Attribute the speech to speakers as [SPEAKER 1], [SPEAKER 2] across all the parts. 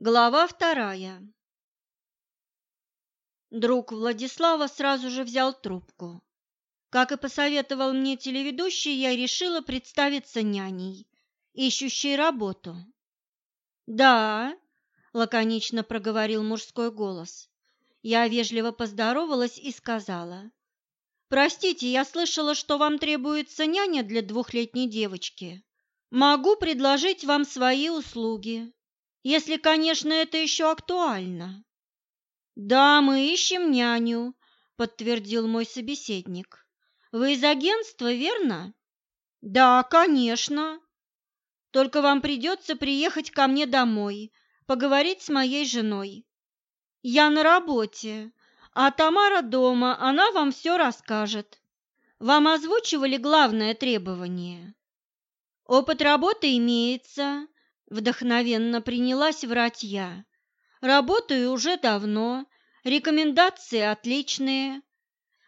[SPEAKER 1] Глава вторая. Друг Владислава сразу же взял трубку. Как и посоветовал мне телеведущий, я решила представиться няней, ищущей работу. «Да», — лаконично проговорил мужской голос. Я вежливо поздоровалась и сказала. «Простите, я слышала, что вам требуется няня для двухлетней девочки. Могу предложить вам свои услуги». Если, конечно, это еще актуально. Да, мы ищем няню, подтвердил мой собеседник. Вы из агентства, верно? Да, конечно. Только вам придется приехать ко мне домой, поговорить с моей женой. Я на работе, а Тамара дома, она вам все расскажет. Вам озвучивали главное требование? Опыт работы имеется, Вдохновенно принялась врать я. Работаю уже давно, рекомендации отличные.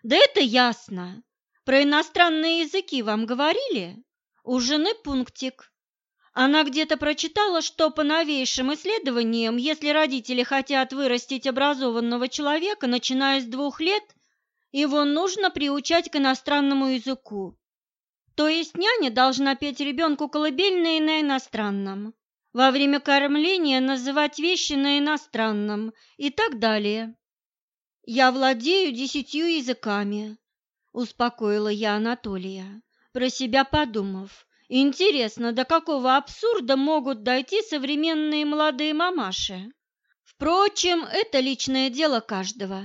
[SPEAKER 1] Да это ясно. Про иностранные языки вам говорили? У жены пунктик. Она где-то прочитала, что по новейшим исследованиям, если родители хотят вырастить образованного человека, начиная с двух лет, его нужно приучать к иностранному языку. То есть няня должна петь ребенку колыбельные на иностранном во время кормления называть вещи на иностранном и так далее. Я владею десятью языками, успокоила я Анатолия, про себя подумав. Интересно, до какого абсурда могут дойти современные молодые мамаши? Впрочем, это личное дело каждого.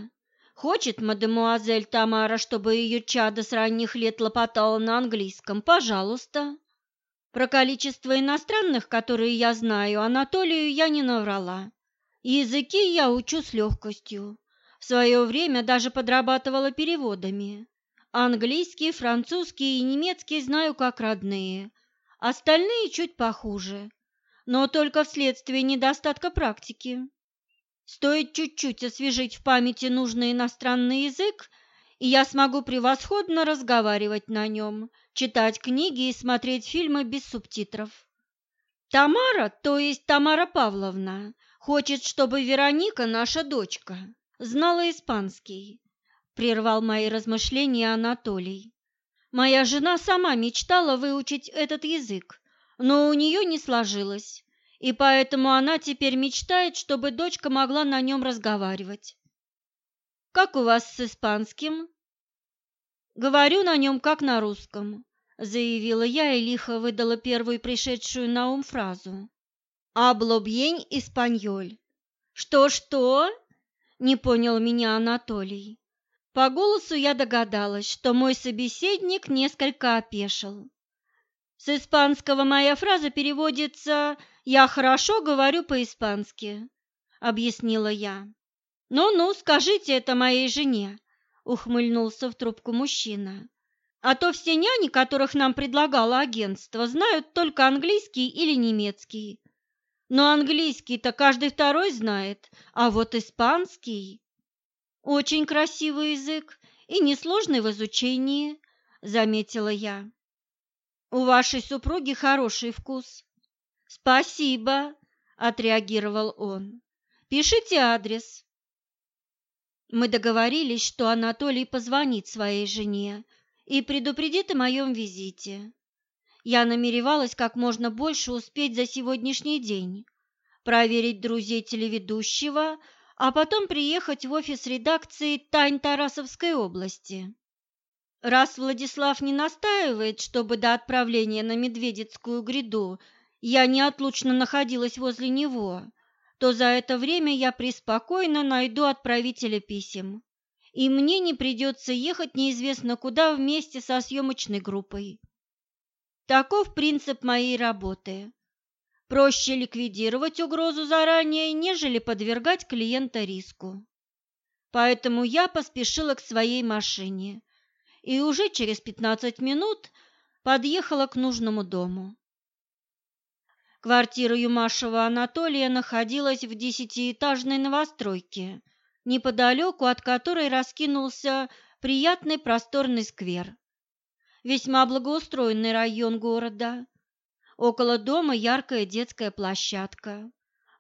[SPEAKER 1] Хочет мадемуазель Тамара, чтобы ее чадо с ранних лет лопотало на английском, пожалуйста. Про количество иностранных, которые я знаю, Анатолию я не наврала. Языки я учу с легкостью. В свое время даже подрабатывала переводами. Английский, французский и немецкий знаю как родные. Остальные чуть похуже, но только вследствие недостатка практики. Стоит чуть-чуть освежить в памяти нужный иностранный язык, и я смогу превосходно разговаривать на нем – читать книги и смотреть фильмы без субтитров. Тамара, то есть Тамара Павловна, хочет, чтобы Вероника, наша дочка, знала испанский, прервал мои размышления Анатолий. Моя жена сама мечтала выучить этот язык, но у нее не сложилось, и поэтому она теперь мечтает, чтобы дочка могла на нем разговаривать. Как у вас с испанским? Говорю на нем как на русском, заявила я и лихо выдала первую пришедшую на ум фразу. «Абло бьень испаньоль». «Что-что?» – не понял меня Анатолий. По голосу я догадалась, что мой собеседник несколько опешил. С испанского моя фраза переводится «я хорошо говорю по-испански», – объяснила я. «Ну-ну, скажите это моей жене», ухмыльнулся в трубку мужчина. А то все няни, которых нам предлагало агентство, знают только английский или немецкий. Но английский-то каждый второй знает, а вот испанский очень красивый язык и несложный в изучении, заметила я. У вашей супруги хороший вкус. Спасибо, отреагировал он. Пишите адрес. Мы договорились, что Анатолий позвонит своей жене и предупредит о моем визите. Я намеревалась как можно больше успеть за сегодняшний день, проверить друзей телеведущего, а потом приехать в офис редакции «Тайн Тарасовской области». Раз Владислав не настаивает, чтобы до отправления на Медведицкую гряду я неотлучно находилась возле него, то за это время я преспокойно найду отправителя писем, и мне не придется ехать неизвестно куда вместе со съемочной группой. Таков принцип моей работы. Проще ликвидировать угрозу заранее, нежели подвергать клиента риску. Поэтому я поспешила к своей машине и уже через 15 минут подъехала к нужному дому. Квартира Юмашева Анатолия находилась в десятиэтажной новостройке, неподалеку от которой раскинулся приятный просторный сквер. Весьма благоустроенный район города. Около дома яркая детская площадка.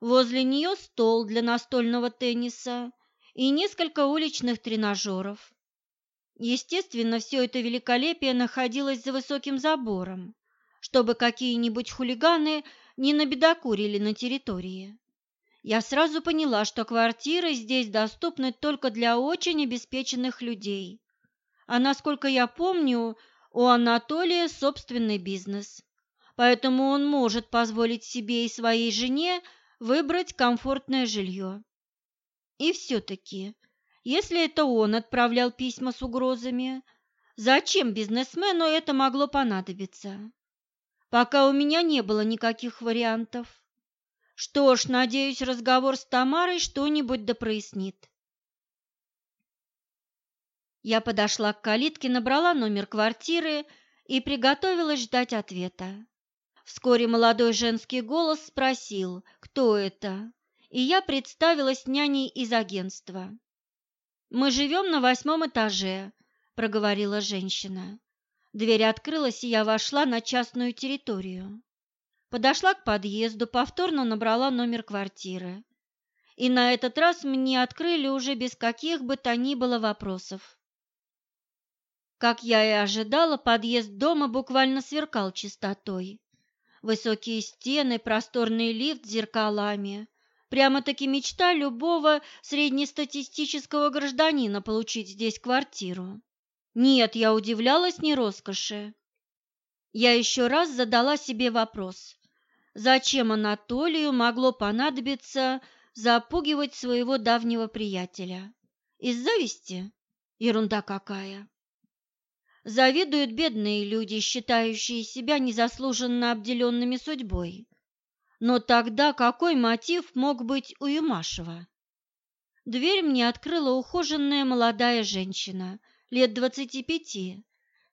[SPEAKER 1] Возле нее стол для настольного тенниса и несколько уличных тренажеров. Естественно, все это великолепие находилось за высоким забором, чтобы какие-нибудь хулиганы не набедокурили на территории. Я сразу поняла, что квартиры здесь доступны только для очень обеспеченных людей. А насколько я помню, у Анатолия собственный бизнес. Поэтому он может позволить себе и своей жене выбрать комфортное жилье. И все-таки, если это он отправлял письма с угрозами, зачем бизнесмену это могло понадобиться? Пока у меня не было никаких вариантов. Что ж, надеюсь, разговор с Тамарой что-нибудь да прояснит. Я подошла к калитке, набрала номер квартиры и приготовилась ждать ответа. Вскоре молодой женский голос спросил, кто это, и я представилась няней из агентства. «Мы живем на восьмом этаже», – проговорила женщина. Дверь открылась, и я вошла на частную территорию. Подошла к подъезду, повторно набрала номер квартиры. И на этот раз мне открыли уже без каких бы то ни было вопросов. Как я и ожидала, подъезд дома буквально сверкал чистотой. Высокие стены, просторный лифт с зеркалами. Прямо-таки мечта любого среднестатистического гражданина получить здесь квартиру. Нет, я удивлялась не роскоши. Я еще раз задала себе вопрос, зачем Анатолию могло понадобиться запугивать своего давнего приятеля? Из зависти? Ерунда какая! Завидуют бедные люди, считающие себя незаслуженно обделенными судьбой. Но тогда какой мотив мог быть у Юмашева? Дверь мне открыла ухоженная молодая женщина, лет двадцати пяти,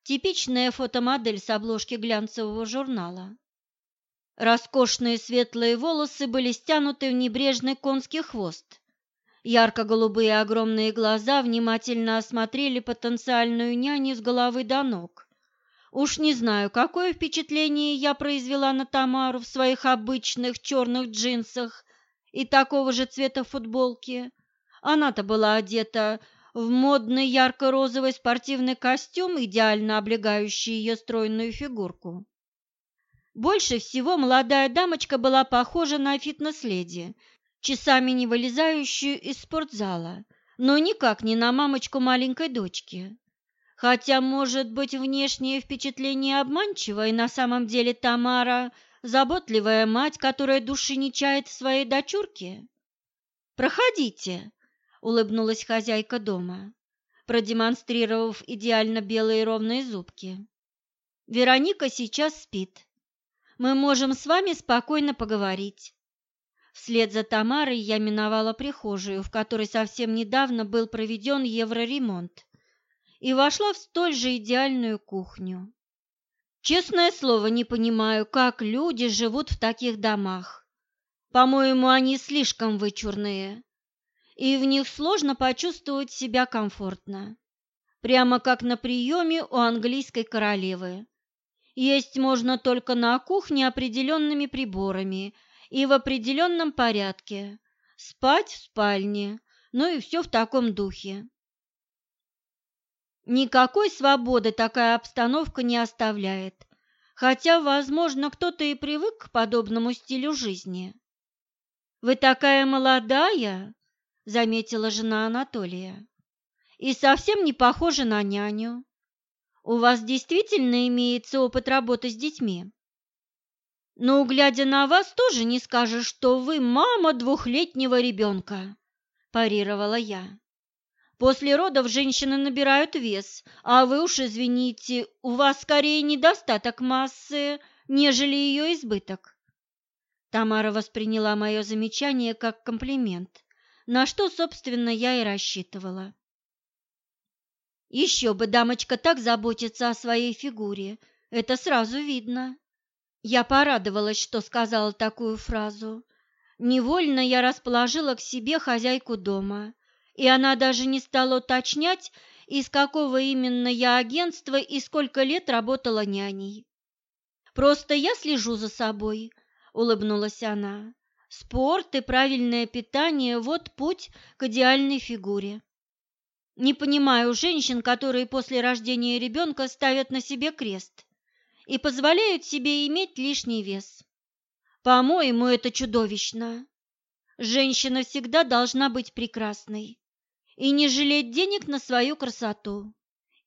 [SPEAKER 1] типичная фотомодель с обложки глянцевого журнала. Роскошные светлые волосы были стянуты в небрежный конский хвост. Ярко-голубые огромные глаза внимательно осмотрели потенциальную няню с головы до ног. Уж не знаю, какое впечатление я произвела на Тамару в своих обычных черных джинсах и такого же цвета футболке. Она-то была одета в модный ярко-розовый спортивный костюм, идеально облегающий ее стройную фигурку. Больше всего молодая дамочка была похожа на фитнес-леди, часами не вылезающую из спортзала, но никак не на мамочку маленькой дочки. Хотя, может быть, внешнее впечатление обманчиво, и на самом деле Тамара – заботливая мать, которая души не чает в своей дочурке. «Проходите», – улыбнулась хозяйка дома, продемонстрировав идеально белые ровные зубки. «Вероника сейчас спит. Мы можем с вами спокойно поговорить». Вслед за Тамарой я миновала прихожую, в которой совсем недавно был проведен евроремонт, и вошла в столь же идеальную кухню. Честное слово, не понимаю, как люди живут в таких домах. По-моему, они слишком вычурные, и в них сложно почувствовать себя комфортно. Прямо как на приеме у английской королевы. Есть можно только на кухне определенными приборами и в определенном порядке. Спать в спальне, ну и все в таком духе. Никакой свободы такая обстановка не оставляет, хотя, возможно, кто-то и привык к подобному стилю жизни. «Вы такая молодая», — заметила жена Анатолия, — «и совсем не похожа на няню. У вас действительно имеется опыт работы с детьми?» «Ну, глядя на вас, тоже не скажешь, что вы мама двухлетнего ребенка», – парировала я. «После родов женщины набирают вес, а вы уж, извините, у вас скорее недостаток массы, нежели ее избыток». Тамара восприняла мое замечание как комплимент, на что, собственно, я и рассчитывала. Еще бы дамочка так заботится о своей фигуре, это сразу видно. Я порадовалась, что сказала такую фразу. Невольно я расположила к себе хозяйку дома, и она даже не стала уточнять, из какого именно я агентства и сколько лет работала няней. «Просто я слежу за собой», — улыбнулась она. Спорт и правильное питание – вот путь к идеальной фигуре. Не понимаю женщин, которые после рождения ребенка ставят на себе крест и позволяют себе иметь лишний вес. По-моему, это чудовищно. Женщина всегда должна быть прекрасной и не жалеть денег на свою красоту.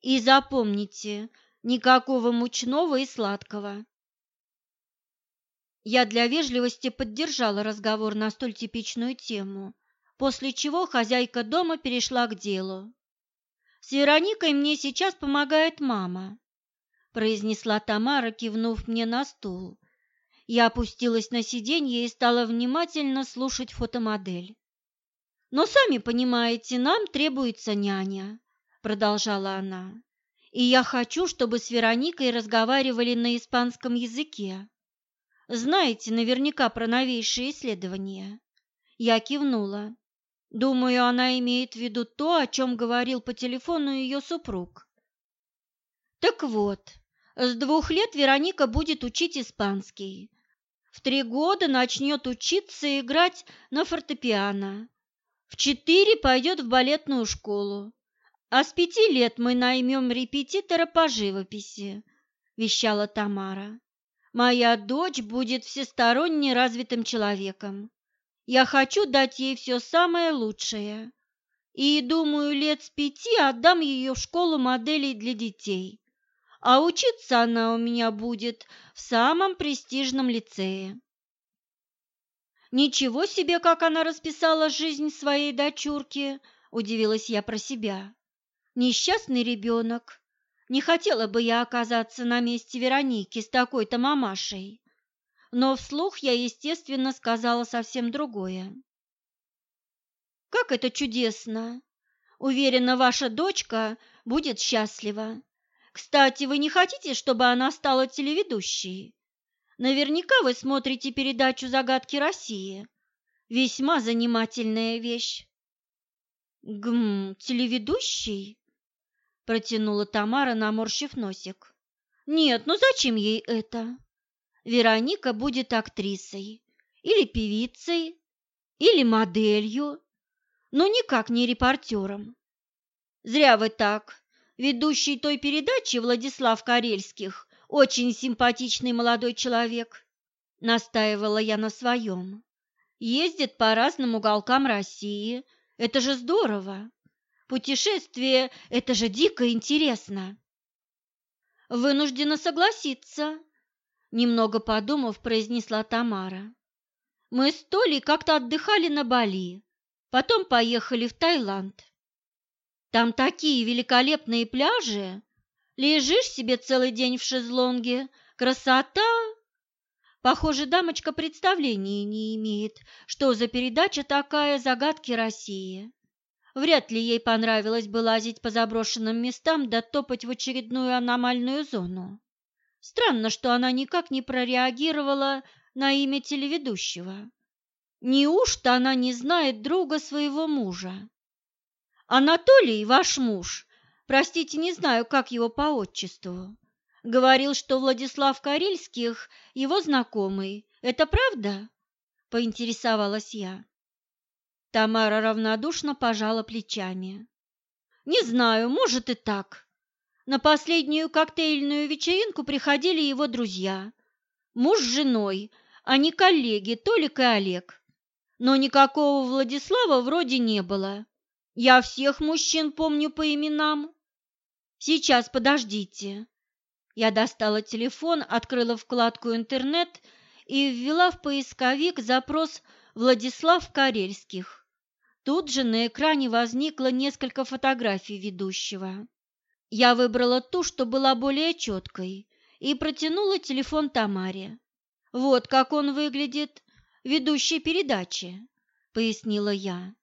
[SPEAKER 1] И запомните, никакого мучного и сладкого. Я для вежливости поддержала разговор на столь типичную тему, после чего хозяйка дома перешла к делу. «С Вероникой мне сейчас помогает мама», – произнесла Тамара, кивнув мне на стул. Я опустилась на сиденье и стала внимательно слушать фотомодель. «Но сами понимаете, нам требуется няня», – продолжала она. «И я хочу, чтобы с Вероникой разговаривали на испанском языке. Знаете наверняка про новейшие исследования?» Я кивнула. Думаю, она имеет в виду то, о чем говорил по телефону ее супруг. Так вот, с двух лет Вероника будет учить испанский. В три года начнет учиться играть на фортепиано. В четыре пойдет в балетную школу. А с пяти лет мы наймем репетитора по живописи, вещала Тамара. Моя дочь будет всесторонне развитым человеком. Я хочу дать ей все самое лучшее. И, думаю, лет с пяти отдам ее в школу моделей для детей. А учиться она у меня будет в самом престижном лицее. Ничего себе, как она расписала жизнь своей дочурки, удивилась я про себя. Несчастный ребенок. Не хотела бы я оказаться на месте Вероники с такой-то мамашей но вслух я, естественно, сказала совсем другое. «Как это чудесно! Уверена, ваша дочка будет счастлива. Кстати, вы не хотите, чтобы она стала телеведущей? Наверняка вы смотрите передачу «Загадки России». Весьма занимательная вещь». «Гм, телеведущий?» – протянула Тамара, наморщив носик. «Нет, ну зачем ей это?» Вероника будет актрисой или певицей, или моделью, но никак не репортером. Зря вы так. Ведущий той передачи Владислав Карельских очень симпатичный молодой человек. Настаивала я на своем. Ездит по разным уголкам России. Это же здорово. Путешествие – это же дико интересно. Вынуждена согласиться, Немного подумав, произнесла Тамара. Мы с Толей как-то отдыхали на Бали, потом поехали в Таиланд. Там такие великолепные пляжи. Лежишь себе целый день в шезлонге. Красота! Похоже, дамочка представления не имеет, что за передача такая «Загадки России». Вряд ли ей понравилось бы лазить по заброшенным местам да топать в очередную аномальную зону. Странно, что она никак не прореагировала на имя телеведущего. Неужто она не знает друга своего мужа? Анатолий, ваш муж, простите, не знаю, как его по отчеству, говорил, что Владислав Карельских его знакомый. Это правда? Поинтересовалась я. Тамара равнодушно пожала плечами. Не знаю, может и так. На последнюю коктейльную вечеринку приходили его друзья. Муж с женой, а не коллеги Толик и Олег. Но никакого Владислава вроде не было. Я всех мужчин помню по именам. Сейчас, подождите. Я достала телефон, открыла вкладку «Интернет» и ввела в поисковик запрос «Владислав Карельских». Тут же на экране возникло несколько фотографий ведущего. Я выбрала ту, что была более четкой, и протянула телефон Тамаре. «Вот как он выглядит, ведущий передачи», — пояснила я.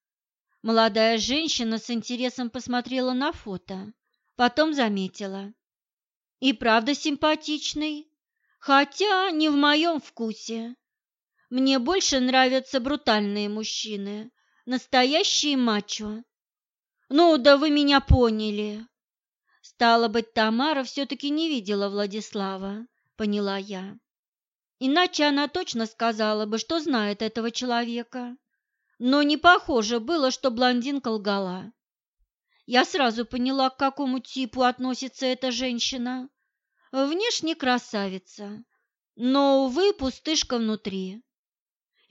[SPEAKER 1] Молодая женщина с интересом посмотрела на фото, потом заметила. «И правда симпатичный, хотя не в моем вкусе. Мне больше нравятся брутальные мужчины, настоящие мачо». «Ну да вы меня поняли», Стало быть, Тамара все-таки не видела Владислава, поняла я. Иначе она точно сказала бы, что знает этого человека. Но не похоже было, что блондинка лгала. Я сразу поняла, к какому типу относится эта женщина. Внешне красавица, но, увы, пустышка внутри.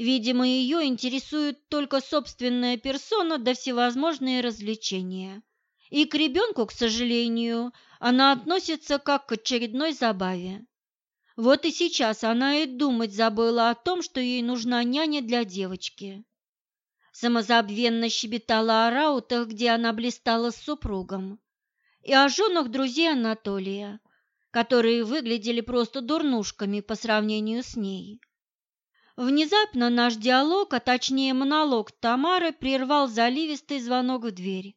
[SPEAKER 1] Видимо, ее интересует только собственная персона да всевозможные развлечения. И к ребенку, к сожалению, она относится как к очередной забаве. Вот и сейчас она и думать забыла о том, что ей нужна няня для девочки. Самозабвенно щебетала о раутах, где она блистала с супругом, и о женах друзей Анатолия, которые выглядели просто дурнушками по сравнению с ней. Внезапно наш диалог, а точнее монолог Тамары, прервал заливистый звонок в дверь.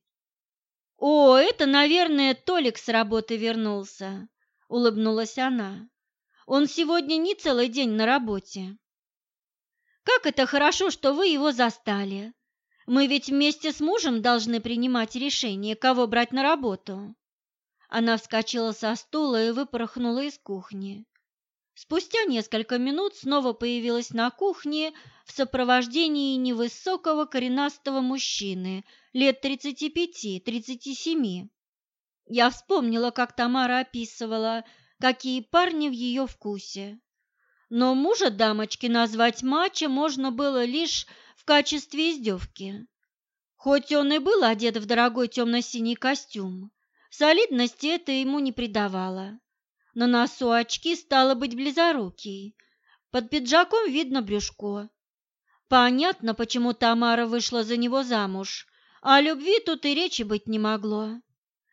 [SPEAKER 1] «О, это, наверное, Толик с работы вернулся», — улыбнулась она. «Он сегодня не целый день на работе». «Как это хорошо, что вы его застали. Мы ведь вместе с мужем должны принимать решение, кого брать на работу». Она вскочила со стула и выпорхнула из кухни. Спустя несколько минут снова появилась на кухне в сопровождении невысокого коренастого мужчины лет 35-37. Я вспомнила, как Тамара описывала, какие парни в ее вкусе. Но мужа дамочки назвать мачо можно было лишь в качестве издевки. Хоть он и был одет в дорогой темно-синий костюм, солидности это ему не придавало. На носу очки стало быть близорукий. Под пиджаком видно брюшко. Понятно, почему Тамара вышла за него замуж. О любви тут и речи быть не могло.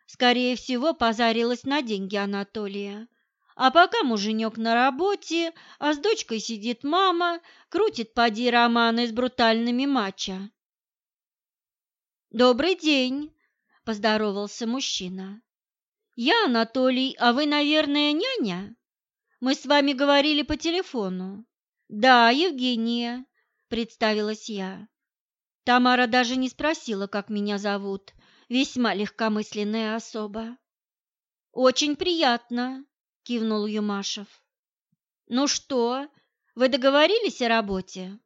[SPEAKER 1] Скорее всего, позарилась на деньги Анатолия. А пока муженек на работе, а с дочкой сидит мама, крутит поди романы с брутальными мачо. «Добрый день!» – поздоровался мужчина. «Я Анатолий, а вы, наверное, няня? Мы с вами говорили по телефону». «Да, Евгения», – представилась я. Тамара даже не спросила, как меня зовут, весьма легкомысленная особа. «Очень приятно», – кивнул Юмашев. «Ну что, вы договорились о работе?»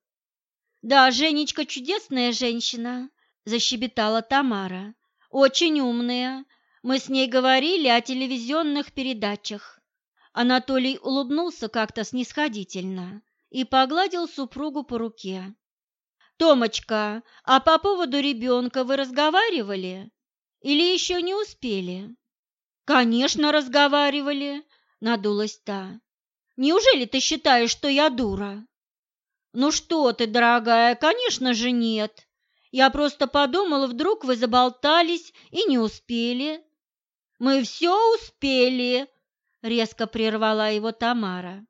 [SPEAKER 1] «Да, Женечка чудесная женщина», – защебетала Тамара. «Очень умная, мы с ней говорили о телевизионных передачах. Анатолий улыбнулся как-то снисходительно и погладил супругу по руке. «Томочка, а по поводу ребенка вы разговаривали? Или еще не успели?» «Конечно, разговаривали», — надулась та. «Неужели ты считаешь, что я дура?» «Ну что ты, дорогая, конечно же нет. Я просто подумала, вдруг вы заболтались и не успели. Мы все успели, резко прервала его Тамара.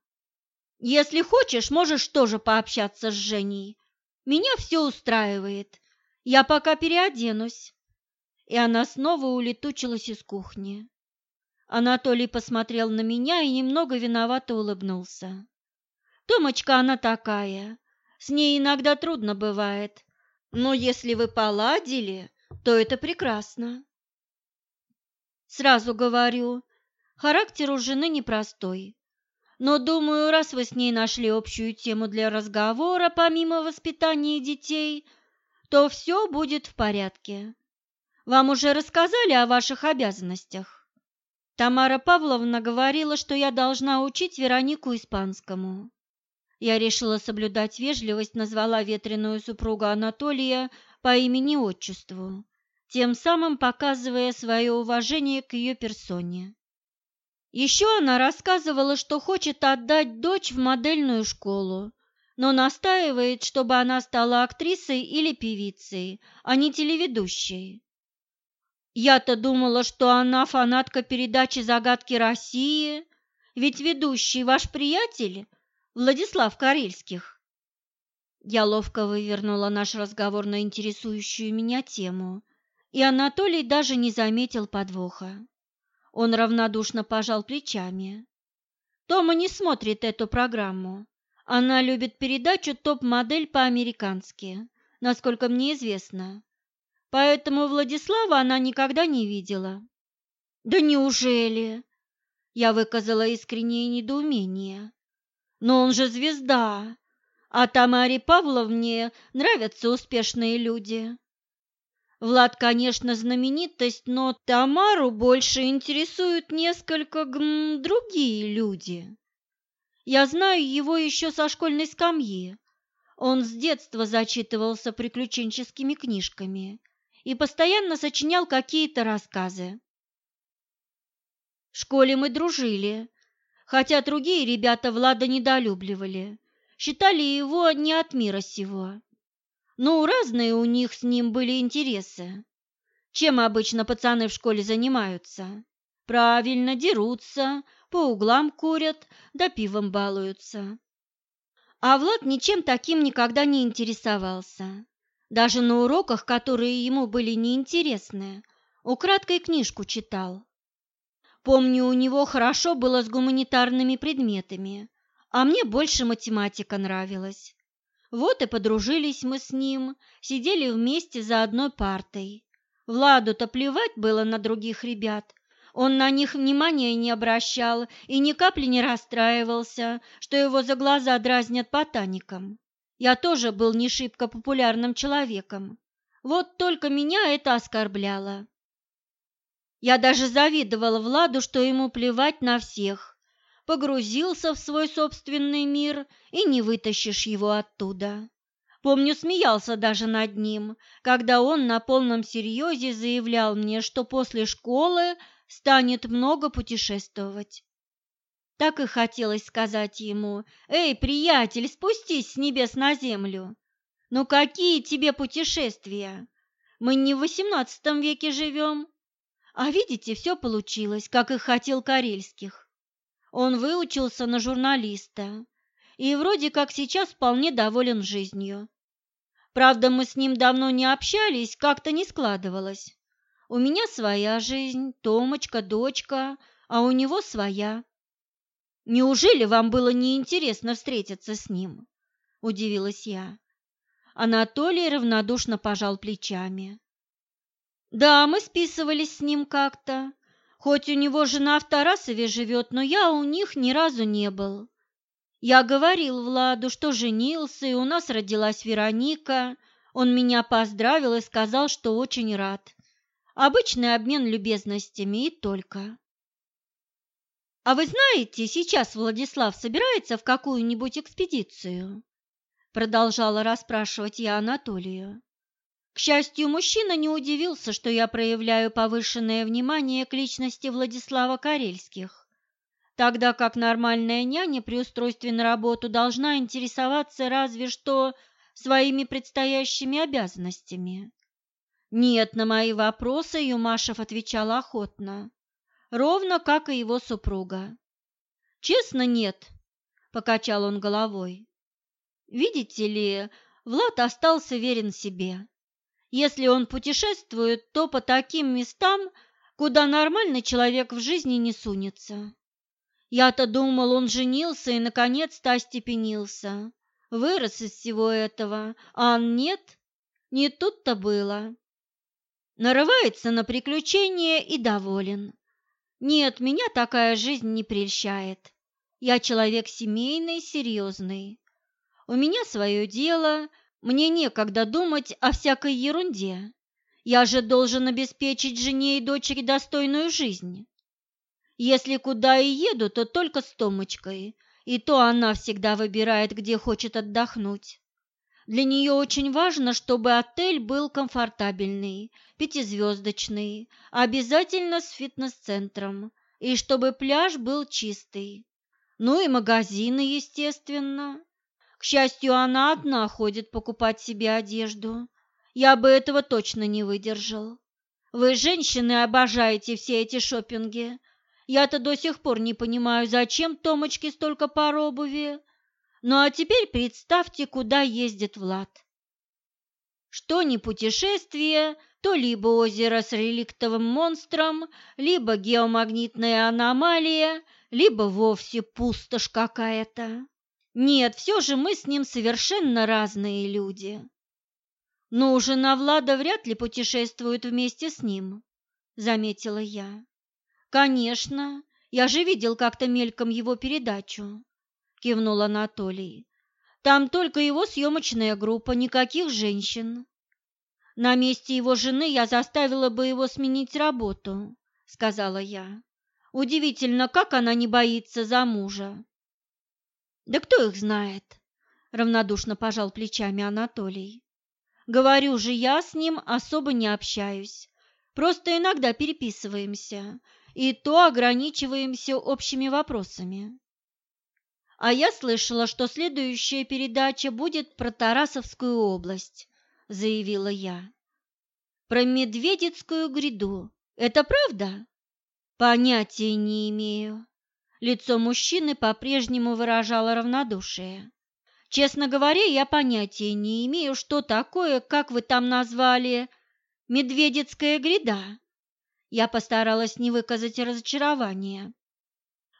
[SPEAKER 1] Если хочешь, можешь тоже пообщаться с Женей. Меня все устраивает. Я пока переоденусь. И она снова улетучилась из кухни. Анатолий посмотрел на меня и немного виновато улыбнулся. Томочка она такая, с ней иногда трудно бывает, но если вы поладили, то это прекрасно. Сразу говорю, характер у жены непростой. Но, думаю, раз вы с ней нашли общую тему для разговора, помимо воспитания детей, то все будет в порядке. Вам уже рассказали о ваших обязанностях? Тамара Павловна говорила, что я должна учить Веронику испанскому. Я решила соблюдать вежливость, назвала ветреную супругу Анатолия по имени-отчеству тем самым показывая свое уважение к ее персоне. Еще она рассказывала, что хочет отдать дочь в модельную школу, но настаивает, чтобы она стала актрисой или певицей, а не телеведущей. Я-то думала, что она фанатка передачи «Загадки России», ведь ведущий ваш приятель Владислав Карельских. Я ловко вывернула наш разговор на интересующую меня тему – и Анатолий даже не заметил подвоха. Он равнодушно пожал плечами. Тома не смотрит эту программу. Она любит передачу «Топ-модель» по-американски, насколько мне известно. Поэтому Владислава она никогда не видела. «Да неужели?» Я выказала искреннее недоумение. Но он же звезда, а Тамаре Павловне нравятся успешные люди. Влад, конечно, знаменитость, но Тамару больше интересуют несколько гм, другие люди. Я знаю его еще со школьной скамьи. Он с детства зачитывался приключенческими книжками и постоянно сочинял какие-то рассказы. В школе мы дружили, хотя другие ребята Влада недолюбливали, считали его не от мира сего. Ну, разные у них с ним были интересы. Чем обычно пацаны в школе занимаются? Правильно, дерутся, по углам курят, да пивом балуются. А Влад ничем таким никогда не интересовался. Даже на уроках, которые ему были неинтересны, украдкой книжку читал. Помню, у него хорошо было с гуманитарными предметами, а мне больше математика нравилась. Вот и подружились мы с ним, сидели вместе за одной партой. Владу-то плевать было на других ребят. Он на них внимания не обращал и ни капли не расстраивался, что его за глаза дразнят ботаником. Я тоже был не шибко популярным человеком. Вот только меня это оскорбляло. Я даже завидовала Владу, что ему плевать на всех, погрузился в свой собственный мир и не вытащишь его оттуда. Помню, смеялся даже над ним, когда он на полном серьезе заявлял мне, что после школы станет много путешествовать. Так и хотелось сказать ему, «Эй, приятель, спустись с небес на землю! Ну какие тебе путешествия? Мы не в восемнадцатом веке живем!» А видите, все получилось, как и хотел Карельских. Он выучился на журналиста и вроде как сейчас вполне доволен жизнью. Правда, мы с ним давно не общались, как-то не складывалось. У меня своя жизнь, Томочка, дочка, а у него своя. Неужели вам было неинтересно встретиться с ним? Удивилась я. Анатолий равнодушно пожал плечами. Да, мы списывались с ним как-то, Хоть у него жена в Тарасове живет, но я у них ни разу не был. Я говорил Владу, что женился, и у нас родилась Вероника. Он меня поздравил и сказал, что очень рад. Обычный обмен любезностями и только. А вы знаете, сейчас Владислав собирается в какую-нибудь экспедицию? Продолжала расспрашивать я Анатолию. К счастью, мужчина не удивился, что я проявляю повышенное внимание к личности Владислава Карельских, тогда как нормальная няня при устройстве на работу должна интересоваться разве что своими предстоящими обязанностями. Нет, на мои вопросы Юмашев отвечал охотно, ровно как и его супруга. «Честно, нет», – покачал он головой. «Видите ли, Влад остался верен себе». Если он путешествует, то по таким местам, куда нормальный человек в жизни не сунется. Я-то думал, он женился и наконец-то остепенился, вырос из всего этого, а нет, не тут-то было. Нарывается на приключения и доволен. Нет, меня такая жизнь не прельщает. Я человек семейный, серьезный. У меня свое дело – мне некогда думать о всякой ерунде. Я же должен обеспечить жене и дочери достойную жизнь. Если куда и еду, то только с Томочкой, и то она всегда выбирает, где хочет отдохнуть. Для нее очень важно, чтобы отель был комфортабельный, пятизвездочный, обязательно с фитнес-центром, и чтобы пляж был чистый. Ну и магазины, естественно. К счастью, она одна ходит покупать себе одежду. Я бы этого точно не выдержал. Вы, женщины, обожаете все эти шопинги. Я-то до сих пор не понимаю, зачем Томочке столько пар обуви. Ну а теперь представьте, куда ездит Влад. Что не путешествие, то либо озеро с реликтовым монстром, либо геомагнитная аномалия, либо вовсе пустошь какая-то. Нет, все же мы с ним совершенно разные люди. Но жена Влада вряд ли путешествует вместе с ним, заметила я. Конечно, я же видел как-то мельком его передачу. кивнул Анатолий. Там только его съемочная группа, никаких женщин. На месте его жены я заставила бы его сменить работу, сказала я. Удивительно, как она не боится за мужа. Да кто их знает? равнодушно пожал плечами Анатолий. Говорю же, я с ним особо не общаюсь. Просто иногда переписываемся, и то ограничиваемся общими вопросами. А я слышала, что следующая передача будет про Тарасовскую область, заявила я. Про Медведицкую гряду. Это правда? Понятия не имею. Лицо мужчины по-прежнему выражало равнодушие. Честно говоря, я понятия не имею, что такое, как вы там назвали, Медведицкая гряда. Я постаралась не выказать разочарования.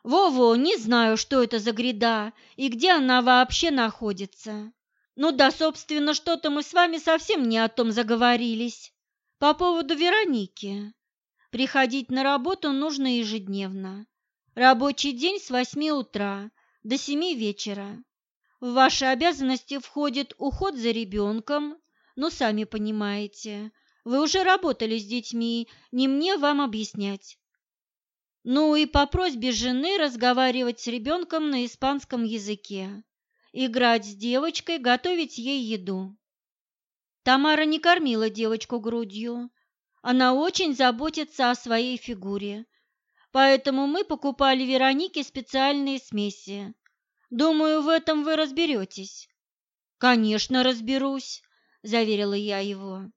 [SPEAKER 1] Во-во, не знаю, что это за гряда и где она вообще находится. Ну да, собственно, что-то мы с вами совсем не о том заговорились. По поводу Вероники. Приходить на работу нужно ежедневно. Рабочий день с восьми утра до семи вечера. В ваши обязанности входит уход за ребенком, ну, сами понимаете, вы уже работали с детьми, не мне вам объяснять. Ну и по просьбе жены разговаривать с ребенком на испанском языке, играть с девочкой, готовить ей еду. Тамара не кормила девочку грудью. Она очень заботится о своей фигуре. Поэтому мы покупали Веронике специальные смеси. Думаю, в этом вы разберетесь. Конечно, разберусь, заверила я его.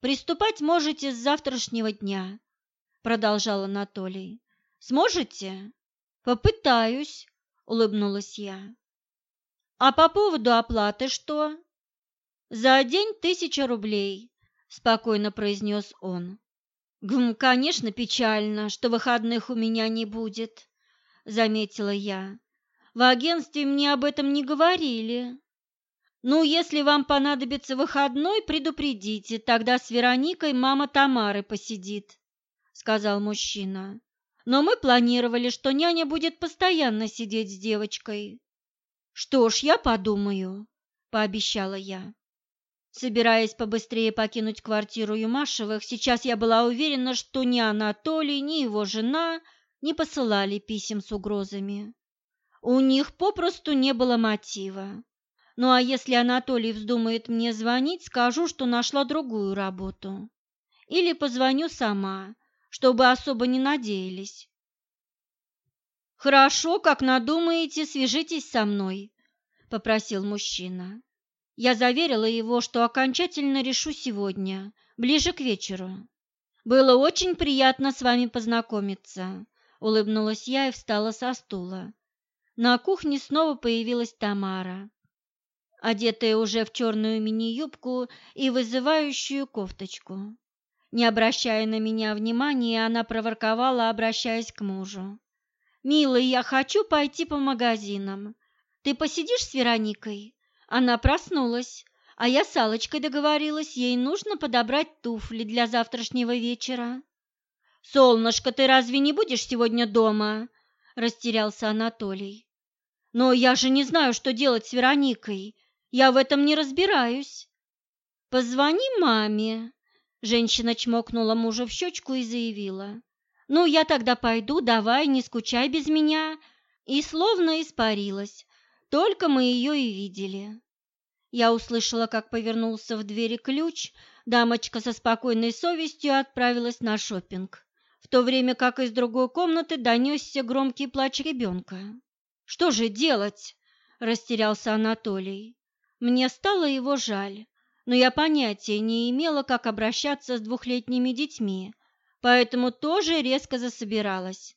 [SPEAKER 1] Приступать можете с завтрашнего дня, продолжал Анатолий. Сможете? Попытаюсь, улыбнулась я. А по поводу оплаты что? За день тысяча рублей, спокойно произнес он. Конечно, печально, что выходных у меня не будет, заметила я. В агентстве мне об этом не говорили. Ну, если вам понадобится выходной, предупредите, тогда с Вероникой мама Тамары посидит, сказал мужчина. Но мы планировали, что няня будет постоянно сидеть с девочкой. «Что ж, я подумаю», – пообещала я. Собираясь побыстрее покинуть квартиру Юмашевых, сейчас я была уверена, что ни Анатолий, ни его жена не посылали писем с угрозами. У них попросту не было мотива. Ну а если Анатолий вздумает мне звонить, скажу, что нашла другую работу. Или позвоню сама, чтобы особо не надеялись. «Хорошо, как надумаете, свяжитесь со мной», – попросил мужчина. Я заверила его, что окончательно решу сегодня, ближе к вечеру. «Было очень приятно с вами познакомиться», – улыбнулась я и встала со стула. На кухне снова появилась Тамара, одетая уже в черную мини-юбку и вызывающую кофточку. Не обращая на меня внимания, она проворковала, обращаясь к мужу. «Милый, я хочу пойти по магазинам. Ты посидишь с Вероникой?» Она проснулась, а я с Аллочкой договорилась, ей нужно подобрать туфли для завтрашнего вечера. «Солнышко, ты разве не будешь сегодня дома?» – растерялся Анатолий. «Но я же не знаю, что делать с Вероникой. Я в этом не разбираюсь». «Позвони маме», – женщина чмокнула мужа в щечку и заявила. «Ну, я тогда пойду, давай, не скучай без меня». И словно испарилась, только мы ее и видели. Я услышала, как повернулся в двери ключ, дамочка со спокойной совестью отправилась на шопинг, в то время как из другой комнаты донесся громкий плач ребенка. «Что же делать?» – растерялся Анатолий. Мне стало его жаль, но я понятия не имела, как обращаться с двухлетними детьми, поэтому тоже резко засобиралась.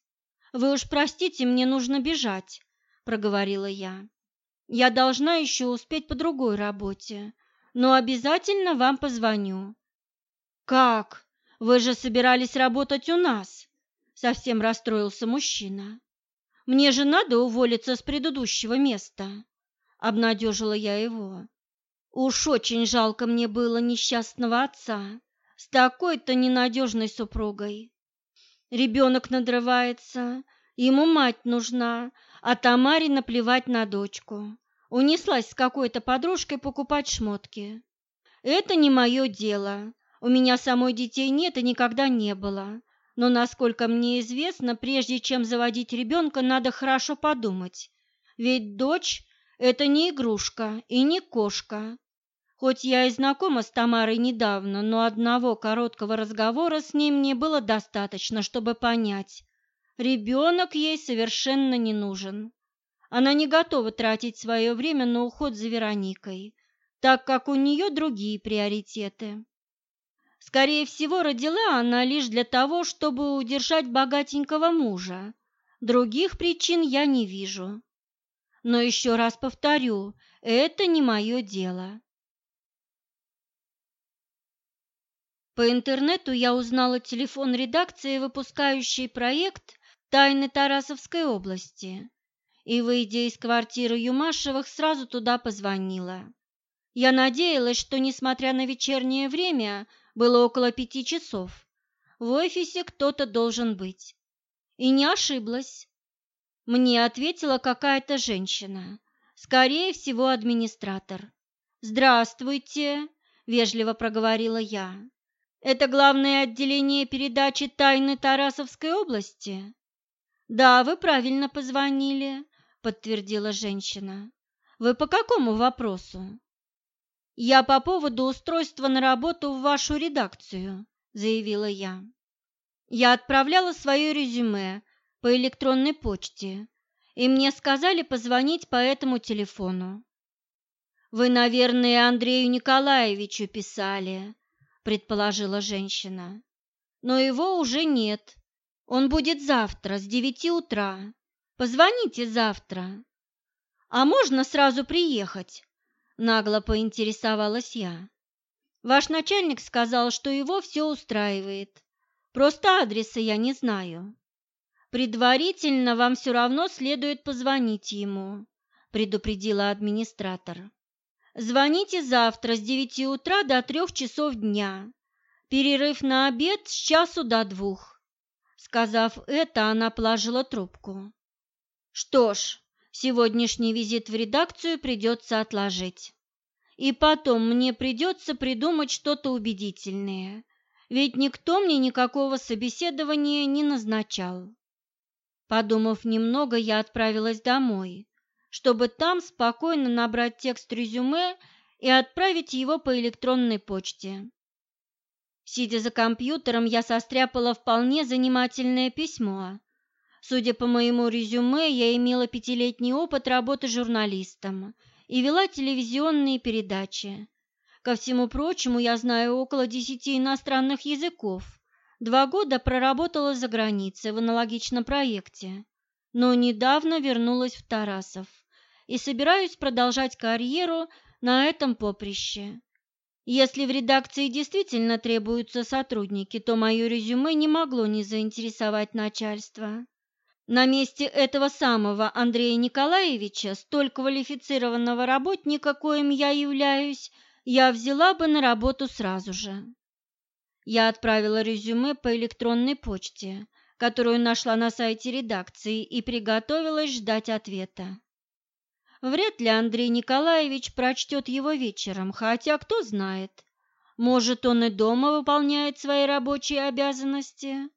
[SPEAKER 1] «Вы уж простите, мне нужно бежать», – проговорила я. «Я должна еще успеть по другой работе, но обязательно вам позвоню». «Как? Вы же собирались работать у нас?» – совсем расстроился мужчина. «Мне же надо уволиться с предыдущего места», – обнадежила я его. Уж очень жалко мне было несчастного отца с такой-то ненадежной супругой. Ребенок надрывается, ему мать нужна, а Тамаре наплевать на дочку. Унеслась с какой-то подружкой покупать шмотки. Это не мое дело. У меня самой детей нет и никогда не было. Но, насколько мне известно, прежде чем заводить ребенка, надо хорошо подумать. Ведь дочь – это не игрушка и не кошка. Хоть я и знакома с Тамарой недавно, но одного короткого разговора с ней мне было достаточно, чтобы понять. Ребенок ей совершенно не нужен. Она не готова тратить свое время на уход за Вероникой, так как у нее другие приоритеты. Скорее всего, родила она лишь для того, чтобы удержать богатенького мужа. Других причин я не вижу. Но еще раз повторю, это не мое дело. По интернету я узнала телефон редакции, выпускающей проект «Тайны Тарасовской области», и, выйдя из квартиры Юмашевых, сразу туда позвонила. Я надеялась, что, несмотря на вечернее время, было около пяти часов, в офисе кто-то должен быть. И не ошиблась. Мне ответила какая-то женщина, скорее всего, администратор. «Здравствуйте», — вежливо проговорила я. «Это главное отделение передачи «Тайны Тарасовской области»?» «Да, вы правильно позвонили», — подтвердила женщина. «Вы по какому вопросу?» «Я по поводу устройства на работу в вашу редакцию», — заявила я. «Я отправляла свое резюме по электронной почте, и мне сказали позвонить по этому телефону». «Вы, наверное, Андрею Николаевичу писали», — предположила женщина. «Но его уже нет. Он будет завтра с девяти утра. Позвоните завтра. А можно сразу приехать? Нагло поинтересовалась я. Ваш начальник сказал, что его все устраивает. Просто адреса я не знаю. Предварительно вам все равно следует позвонить ему, предупредила администратор. Звоните завтра с девяти утра до трех часов дня. Перерыв на обед с часу до двух. Сказав это, она положила трубку. Что ж, сегодняшний визит в редакцию придется отложить. И потом мне придется придумать что-то убедительное, ведь никто мне никакого собеседования не назначал. Подумав немного, я отправилась домой, чтобы там спокойно набрать текст резюме и отправить его по электронной почте. Сидя за компьютером, я состряпала вполне занимательное письмо. Судя по моему резюме, я имела пятилетний опыт работы журналистом и вела телевизионные передачи. Ко всему прочему, я знаю около десяти иностранных языков. Два года проработала за границей в аналогичном проекте, но недавно вернулась в Тарасов и собираюсь продолжать карьеру на этом поприще. Если в редакции действительно требуются сотрудники, то мое резюме не могло не заинтересовать начальство. На месте этого самого Андрея Николаевича, столь квалифицированного работника, коим я являюсь, я взяла бы на работу сразу же. Я отправила резюме по электронной почте, которую нашла на сайте редакции, и приготовилась ждать ответа. Вряд ли Андрей Николаевич прочтет его вечером, хотя кто знает, может, он и дома выполняет свои рабочие обязанности.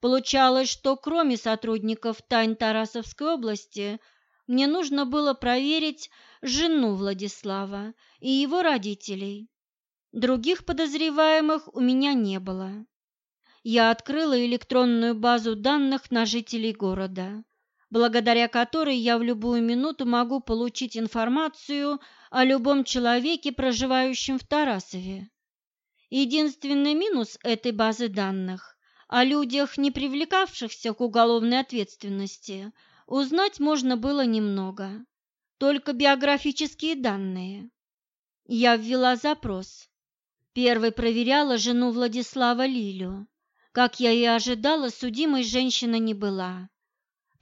[SPEAKER 1] Получалось, что кроме сотрудников тайн Тарасовской области, мне нужно было проверить жену Владислава и его родителей. Других подозреваемых у меня не было. Я открыла электронную базу данных на жителей города благодаря которой я в любую минуту могу получить информацию о любом человеке, проживающем в Тарасове. Единственный минус этой базы данных о людях, не привлекавшихся к уголовной ответственности, узнать можно было немного, только биографические данные. Я ввела запрос. Первой проверяла жену Владислава Лилю. Как я и ожидала, судимой женщина не была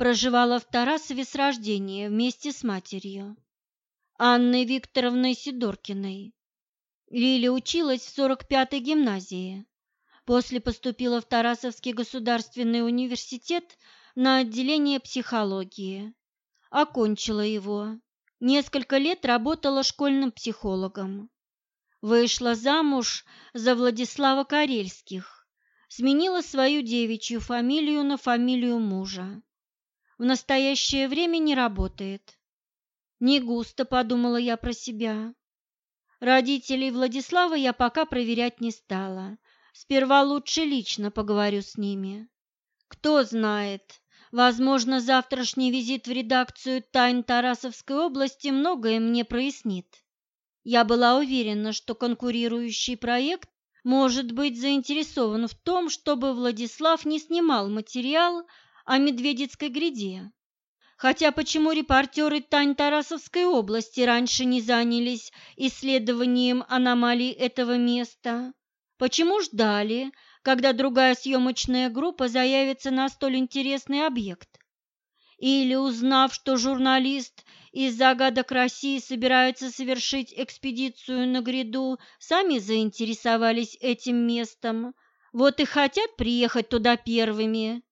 [SPEAKER 1] проживала в Тарасове с рождения вместе с матерью, Анной Викторовной Сидоркиной. Лиля училась в 45-й гимназии. После поступила в Тарасовский государственный университет на отделение психологии. окончила его. Несколько лет работала школьным психологом. Вышла замуж за Владислава Карельских, сменила свою девичью фамилию на фамилию мужа. В настоящее время не работает. Не густо, подумала я про себя. Родителей Владислава я пока проверять не стала. Сперва лучше лично поговорю с ними. Кто знает, возможно, завтрашний визит в редакцию «Тайн Тарасовской области» многое мне прояснит. Я была уверена, что конкурирующий проект может быть заинтересован в том, чтобы Владислав не снимал материал о Медведицкой гряде. Хотя почему репортеры Тань Тарасовской области раньше не занялись исследованием аномалий этого места? Почему ждали, когда другая съемочная группа заявится на столь интересный объект? Или, узнав, что журналист из загадок России собираются совершить экспедицию на гряду, сами заинтересовались этим местом, вот и хотят приехать туда первыми.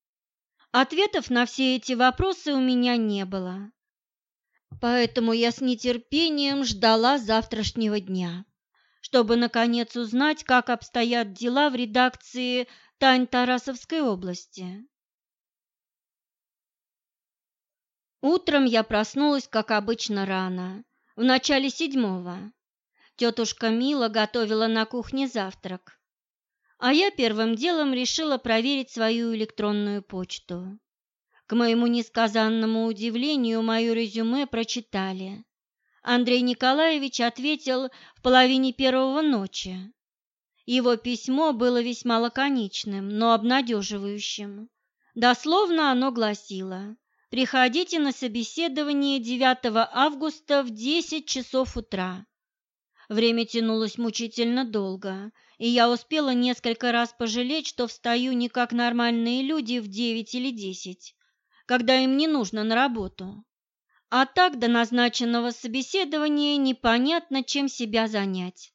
[SPEAKER 1] Ответов на все эти вопросы у меня не было. Поэтому я с нетерпением ждала завтрашнего дня, чтобы наконец узнать, как обстоят дела в редакции Тань Тарасовской области. Утром я проснулась, как обычно, рано, в начале седьмого. Тетушка Мила готовила на кухне завтрак, а я первым делом решила проверить свою электронную почту. К моему несказанному удивлению, мое резюме прочитали. Андрей Николаевич ответил в половине первого ночи. Его письмо было весьма лаконичным, но обнадеживающим. Дословно оно гласило Приходите на собеседование 9 августа в 10 часов утра. Время тянулось мучительно долго, и я успела несколько раз пожалеть, что встаю не как нормальные люди в 9 или 10, когда им не нужно на работу. А так до назначенного собеседования непонятно, чем себя занять.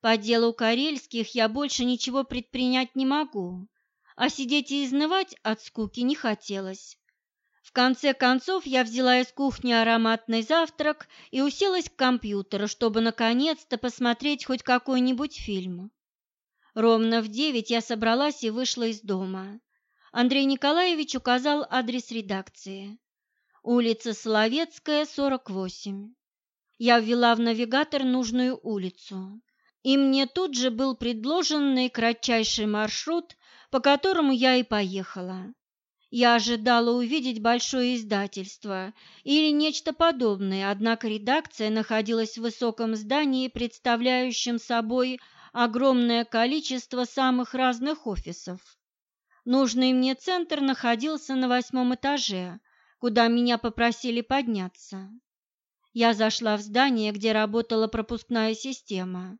[SPEAKER 1] По делу Карельских я больше ничего предпринять не могу, а сидеть и изнывать от скуки не хотелось. В конце концов я взяла из кухни ароматный завтрак и уселась к компьютеру, чтобы наконец-то посмотреть хоть какой-нибудь фильм. Ровно в девять я собралась и вышла из дома. Андрей Николаевич указал адрес редакции. Улица Соловецкая, 48. Я ввела в навигатор нужную улицу, и мне тут же был предложен наикратчайший маршрут, по которому я и поехала. Я ожидала увидеть большое издательство или нечто подобное, однако редакция находилась в высоком здании, представляющем собой огромное количество самых разных офисов. Нужный мне центр находился на восьмом этаже, куда меня попросили подняться. Я зашла в здание, где работала пропускная система.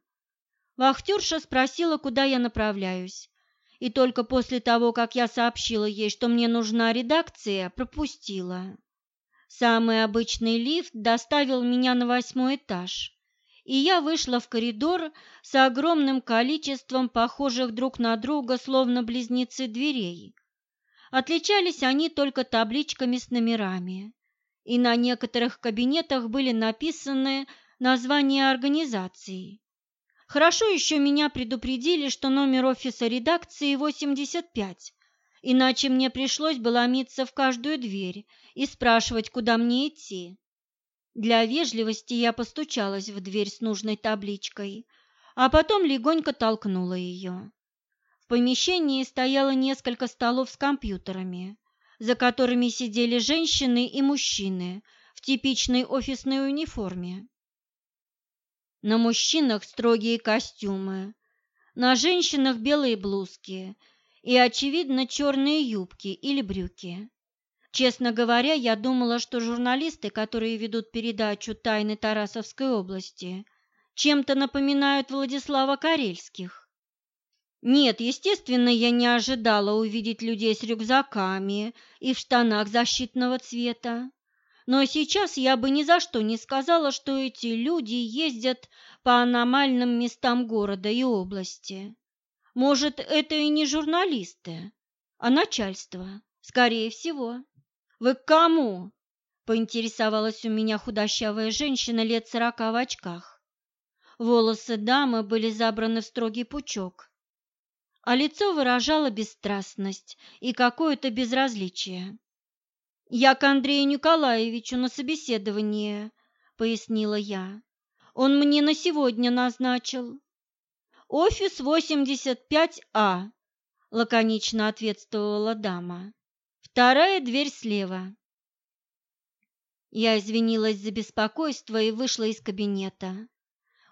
[SPEAKER 1] Вахтерша спросила, куда я направляюсь, и только после того, как я сообщила ей, что мне нужна редакция, пропустила. Самый обычный лифт доставил меня на восьмой этаж, и я вышла в коридор с огромным количеством похожих друг на друга, словно близнецы дверей. Отличались они только табличками с номерами, и на некоторых кабинетах были написаны названия организаций. Хорошо еще меня предупредили, что номер офиса редакции 85, иначе мне пришлось бы ломиться в каждую дверь и спрашивать, куда мне идти. Для вежливости я постучалась в дверь с нужной табличкой, а потом легонько толкнула ее. В помещении стояло несколько столов с компьютерами, за которыми сидели женщины и мужчины в типичной офисной униформе. На мужчинах строгие костюмы, на женщинах белые блузки и, очевидно, черные юбки или брюки. Честно говоря, я думала, что журналисты, которые ведут передачу «Тайны Тарасовской области», чем-то напоминают Владислава Карельских. Нет, естественно, я не ожидала увидеть людей с рюкзаками и в штанах защитного цвета. Но сейчас я бы ни за что не сказала, что эти люди ездят по аномальным местам города и области. Может, это и не журналисты, а начальство, скорее всего. «Вы к кому?» – поинтересовалась у меня худощавая женщина лет сорока в очках. Волосы дамы были забраны в строгий пучок, а лицо выражало бесстрастность и какое-то безразличие. «Я к Андрею Николаевичу на собеседование», — пояснила я. «Он мне на сегодня назначил». «Офис 85А», — лаконично ответствовала дама. «Вторая дверь слева». Я извинилась за беспокойство и вышла из кабинета.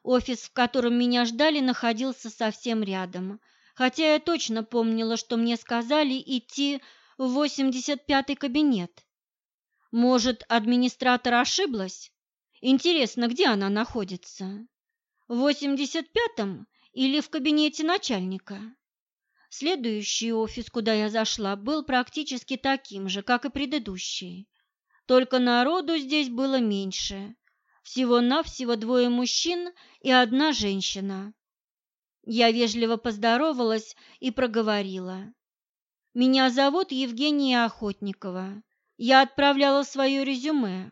[SPEAKER 1] Офис, в котором меня ждали, находился совсем рядом, хотя я точно помнила, что мне сказали идти в 85-й кабинет. Может, администратор ошиблась? Интересно, где она находится? В 85-м или в кабинете начальника? Следующий офис, куда я зашла, был практически таким же, как и предыдущий. Только народу здесь было меньше. Всего-навсего двое мужчин и одна женщина. Я вежливо поздоровалась и проговорила. «Меня зовут Евгения Охотникова. Я отправляла свое резюме.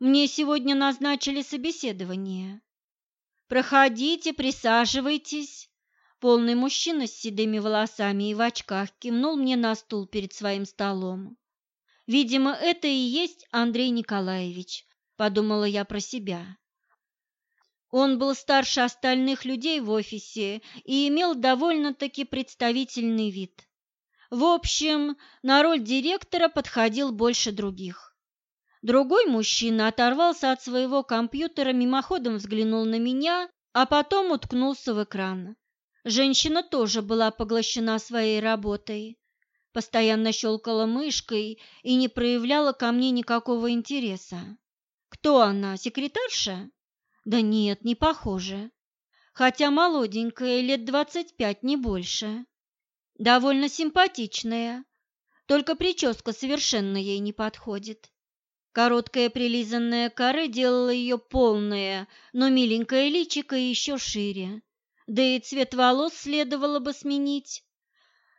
[SPEAKER 1] Мне сегодня назначили собеседование. Проходите, присаживайтесь». Полный мужчина с седыми волосами и в очках кивнул мне на стул перед своим столом. Видимо, это и есть Андрей Николаевич, подумала я про себя. Он был старше остальных людей в офисе и имел довольно-таки представительный вид. В общем, на роль директора подходил больше других. Другой мужчина оторвался от своего компьютера, мимоходом взглянул на меня, а потом уткнулся в экран. Женщина тоже была поглощена своей работой постоянно щелкала мышкой и не проявляла ко мне никакого интереса. Кто она, секретарша? Да нет, не похоже. Хотя молоденькая, лет двадцать пять, не больше. Довольно симпатичная, только прическа совершенно ей не подходит. Короткая прилизанная каре делала ее полное, но миленькое личико еще шире. Да и цвет волос следовало бы сменить.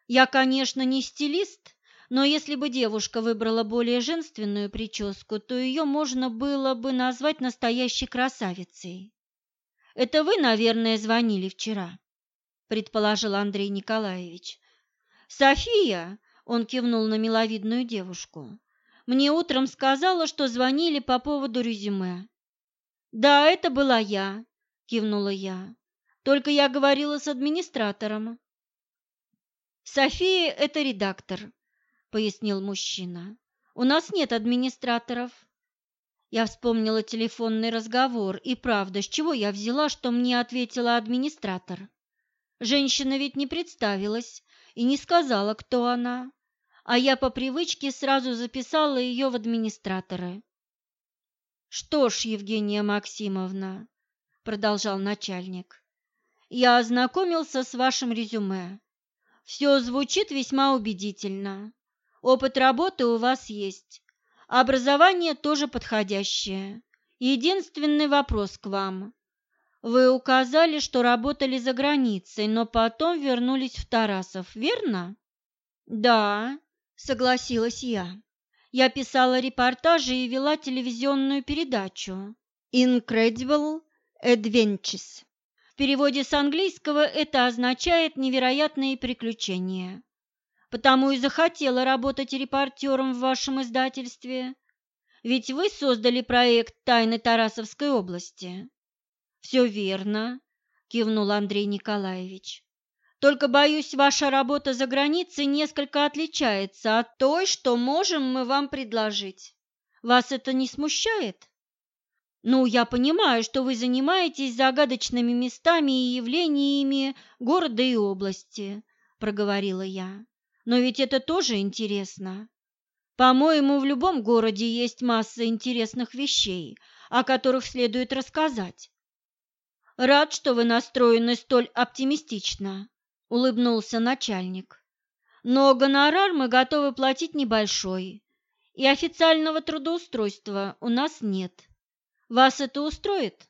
[SPEAKER 1] Я, конечно, не стилист, но если бы девушка выбрала более женственную прическу, то ее можно было бы назвать настоящей красавицей. «Это вы, наверное, звонили вчера», – предположил Андрей Николаевич. «София», – он кивнул на миловидную девушку, – «мне утром сказала, что звонили по поводу резюме». «Да, это была я», – кивнула я. «Только я говорила с администратором». «София – это редактор», – пояснил мужчина. «У нас нет администраторов». Я вспомнила телефонный разговор, и правда, с чего я взяла, что мне ответила администратор? Женщина ведь не представилась и не сказала, кто она, а я по привычке сразу записала ее в администраторы. «Что ж, Евгения Максимовна», – продолжал начальник, – «я ознакомился с вашим резюме. Все звучит весьма убедительно. Опыт работы у вас есть. Образование тоже подходящее. Единственный вопрос к вам. Вы указали, что работали за границей, но потом вернулись в Тарасов, верно? Да, согласилась я. Я писала репортажи и вела телевизионную передачу Incredible Adventures переводе с английского это означает «невероятные приключения». Потому и захотела работать репортером в вашем издательстве. Ведь вы создали проект «Тайны Тарасовской области». «Все верно», – кивнул Андрей Николаевич. «Только, боюсь, ваша работа за границей несколько отличается от той, что можем мы вам предложить. Вас это не смущает?» Ну, я понимаю, что вы занимаетесь загадочными местами и явлениями города и области, проговорила я. Но ведь это тоже интересно. По-моему, в любом городе есть масса интересных вещей, о которых следует рассказать. Рад, что вы настроены столь оптимистично, улыбнулся начальник. Но гонорар мы готовы платить небольшой, и официального трудоустройства у нас нет. Вас это устроит?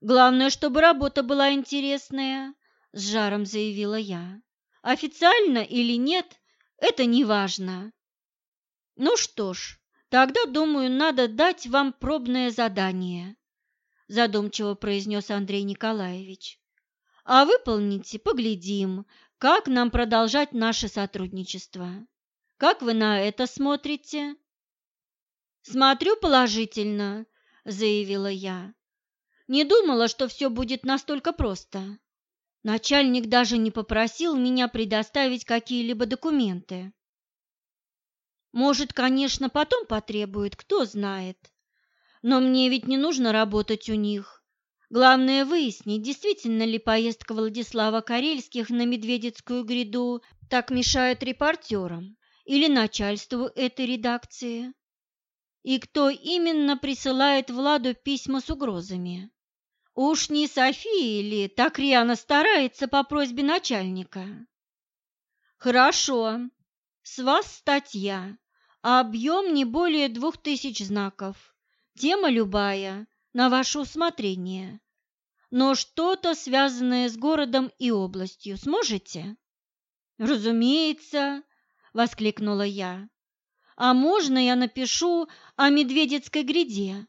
[SPEAKER 1] Главное, чтобы работа была интересная, с жаром заявила я. Официально или нет, это не важно. Ну что ж, Тогда, думаю, надо дать вам пробное задание, задумчиво произнес Андрей Николаевич. А выполните, поглядим, как нам продолжать наше сотрудничество. Как вы на это смотрите? Смотрю положительно, заявила я. Не думала, что все будет настолько просто. Начальник даже не попросил меня предоставить какие-либо документы. Может, конечно, потом потребует, кто знает. Но мне ведь не нужно работать у них. Главное выяснить, действительно ли поездка Владислава Карельских на Медведецкую гряду так мешает репортерам или начальству этой редакции. И кто именно присылает Владу письма с угрозами? Уж не София ли так рьяно старается по просьбе начальника? Хорошо, с вас статья, а объем не более двух тысяч знаков. Тема любая, на ваше усмотрение. Но что-то связанное с городом и областью сможете? Разумеется, воскликнула я. А можно я напишу о Медведецкой гряде?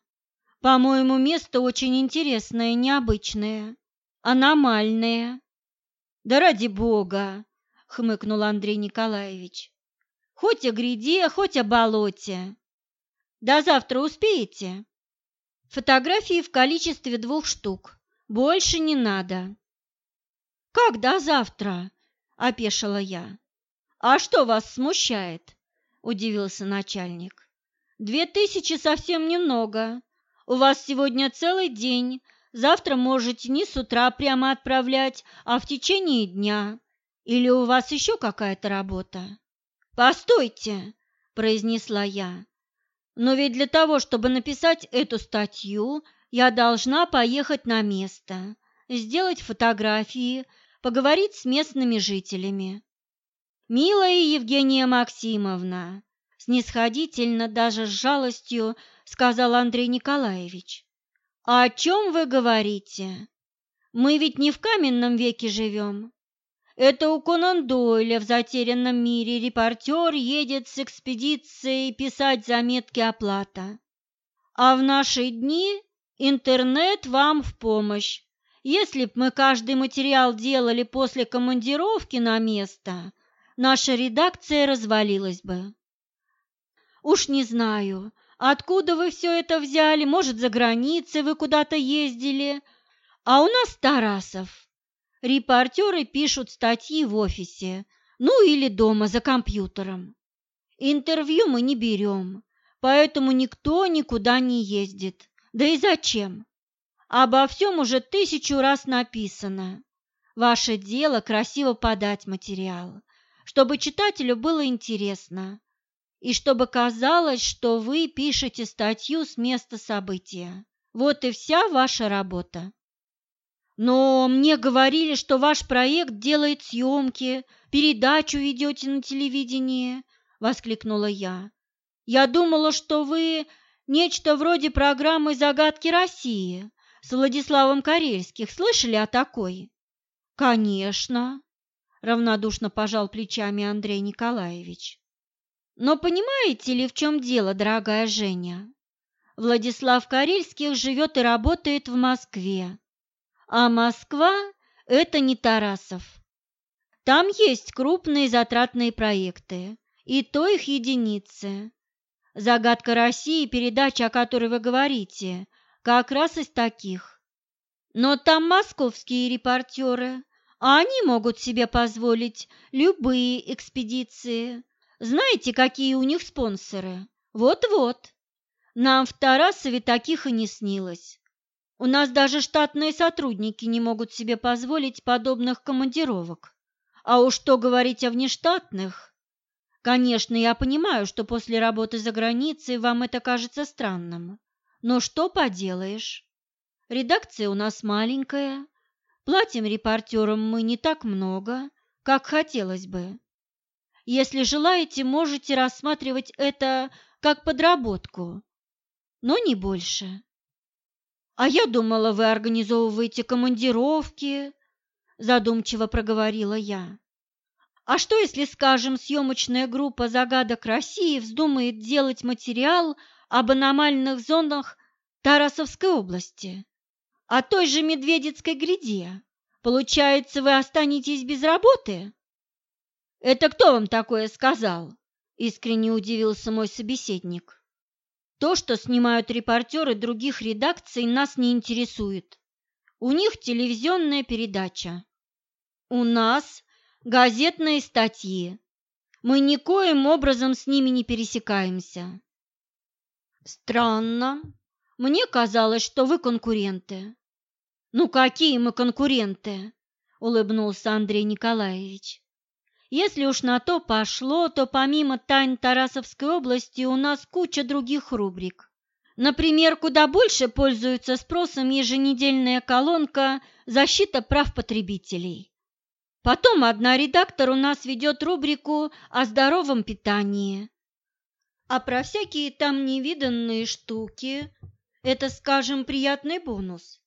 [SPEAKER 1] По-моему, место очень интересное, необычное, аномальное. Да ради бога, хмыкнул Андрей Николаевич. Хоть о гряде, хоть о болоте. До завтра успеете? Фотографии в количестве двух штук. Больше не надо. Как до завтра? опешила я. А что вас смущает? Удивился начальник. Две тысячи совсем немного. У вас сегодня целый день. Завтра можете не с утра прямо отправлять, а в течение дня. Или у вас еще какая-то работа? Постойте, произнесла я. Но ведь для того, чтобы написать эту статью, я должна поехать на место, сделать фотографии, поговорить с местными жителями. Милая Евгения Максимовна, снисходительно, даже с жалостью, сказал Андрей Николаевич. «А о чем вы говорите? Мы ведь не в каменном веке живем. Это у Конан Дойля в «Затерянном мире» репортер едет с экспедицией писать заметки оплата. А в наши дни интернет вам в помощь. Если б мы каждый материал делали после командировки на место, наша редакция развалилась бы. Уж не знаю, откуда вы все это взяли, может, за границей вы куда-то ездили, а у нас Тарасов. Репортеры пишут статьи в офисе, ну или дома за компьютером. Интервью мы не берем, поэтому никто никуда не ездит. Да и зачем? Обо всем уже тысячу раз написано. Ваше дело красиво подать материал, чтобы читателю было интересно, и чтобы казалось, что вы пишете статью с места события. Вот и вся ваша работа. Но мне говорили, что ваш проект делает съемки, передачу ведете на телевидении, воскликнула я. Я думала, что вы нечто вроде программы «Загадки России» с Владиславом Карельских. Слышали о такой? Конечно, равнодушно пожал плечами Андрей Николаевич. Но понимаете ли, в чем дело, дорогая Женя? Владислав Карельских живет и работает в Москве, а Москва – это не Тарасов. Там есть крупные затратные проекты, и то их единицы. Загадка России, передача, о которой вы говорите, как раз из таких. Но там московские репортеры, а они могут себе позволить любые экспедиции. Знаете, какие у них спонсоры? Вот-вот. Нам в Тарасове таких и не снилось. У нас даже штатные сотрудники не могут себе позволить подобных командировок. А уж что говорить о внештатных? Конечно, я понимаю, что после работы за границей вам это кажется странным. Но что поделаешь? Редакция у нас маленькая, платим репортерам мы не так много, как хотелось бы. Если желаете, можете рассматривать это как подработку, но не больше. А я думала, вы организовываете командировки, задумчиво проговорила я. А что, если, скажем, съемочная группа «Загадок России» вздумает делать материал об аномальных зонах Тарасовской области, о той же Медведицкой гряде? Получается, вы останетесь без работы? Это кто вам такое сказал? Искренне удивился мой собеседник. То, что снимают репортеры других редакций, нас не интересует. У них телевизионная передача. У нас газетные статьи. Мы никоим образом с ними не пересекаемся. Странно. Мне казалось, что вы конкуренты. Ну какие мы конкуренты? улыбнулся Андрей Николаевич. Если уж на то пошло, то помимо тайн Тарасовской области у нас куча других рубрик. Например, куда больше пользуется спросом еженедельная колонка «Защита прав потребителей». Потом одна редактор у нас ведет рубрику о здоровом питании. А про всякие там невиданные штуки – это, скажем, приятный бонус.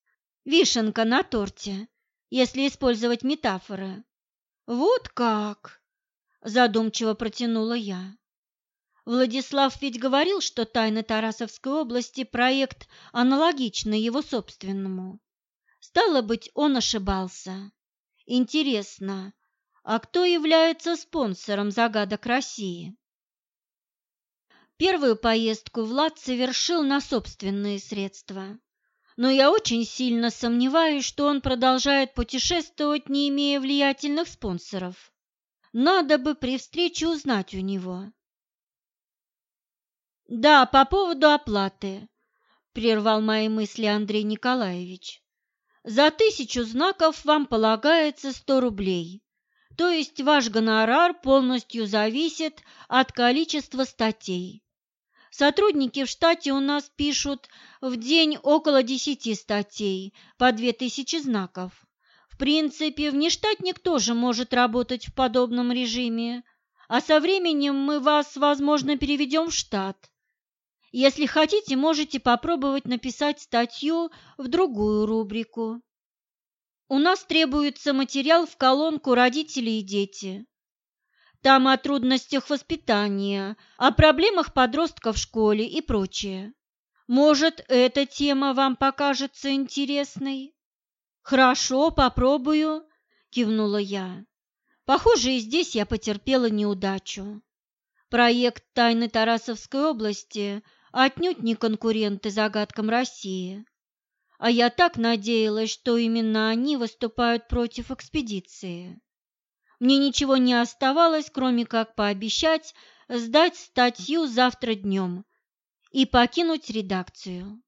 [SPEAKER 1] Вишенка на торте, если использовать метафоры. Вот как, задумчиво протянула я. Владислав ведь говорил, что «Тайны Тарасовской области» проект аналогичный его собственному. Стало быть, он ошибался. Интересно, а кто является спонсором загадок России? Первую поездку Влад совершил на собственные средства но я очень сильно сомневаюсь, что он продолжает путешествовать, не имея влиятельных спонсоров. Надо бы при встрече узнать у него. Да, по поводу оплаты, прервал мои мысли Андрей Николаевич. За тысячу знаков вам полагается сто рублей, то есть ваш гонорар полностью зависит от количества статей. Сотрудники в штате у нас пишут в день около десяти статей по две тысячи знаков. В принципе, внештатник тоже может работать в подобном режиме, а со временем мы вас, возможно, переведем в штат. Если хотите, можете попробовать написать статью в другую рубрику. У нас требуется материал в колонку «Родители и дети». Там о трудностях воспитания, о проблемах подростков в школе и прочее. Может, эта тема вам покажется интересной? Хорошо, попробую, кивнула я. Похоже, и здесь я потерпела неудачу. Проект «Тайны Тарасовской области» отнюдь не конкуренты загадкам России. А я так надеялась, что именно они выступают против экспедиции. Мне ничего не оставалось, кроме как пообещать сдать статью завтра днем и покинуть редакцию.